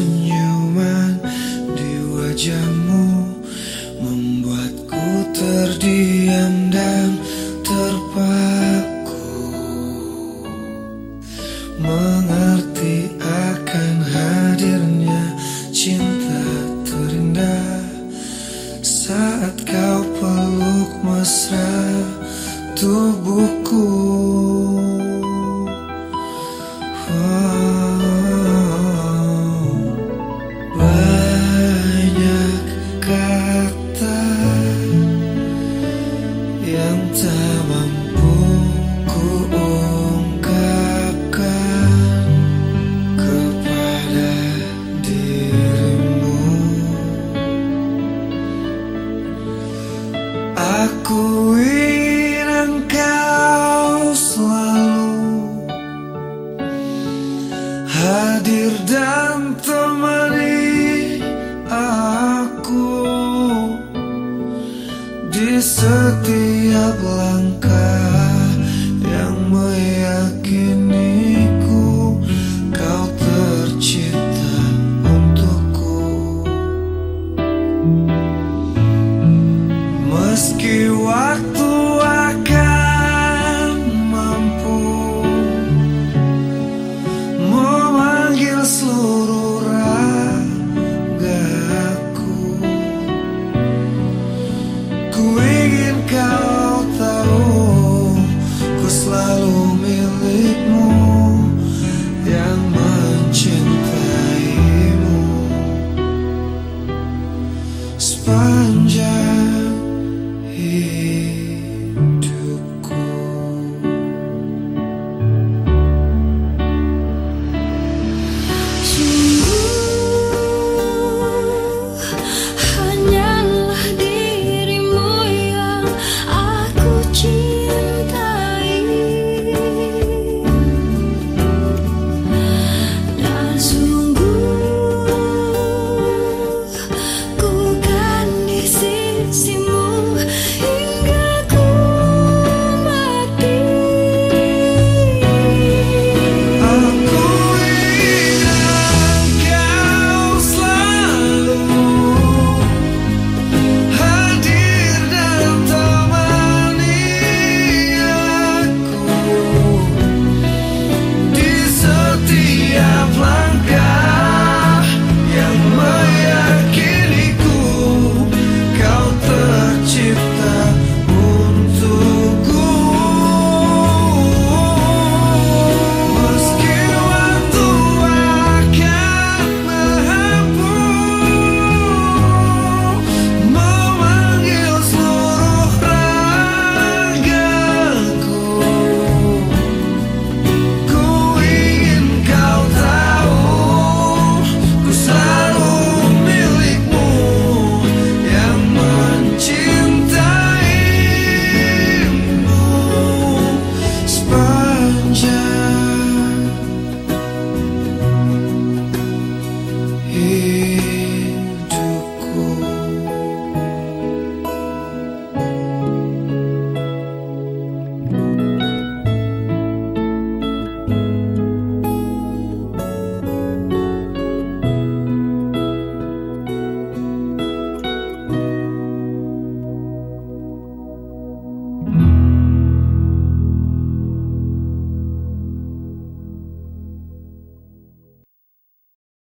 Senyuman di wajahmu Membuatku terdiam dan terpaku. Mengerti akan hadirnya cinta terindah Saat kau peluk mesra tubuhku. Kata yang tak mampu ku ungkapkan kepada dirimu. Aku ingin engkau selalu hadir dan temani aku di setiap langkah yang meyakiniku sponge out here.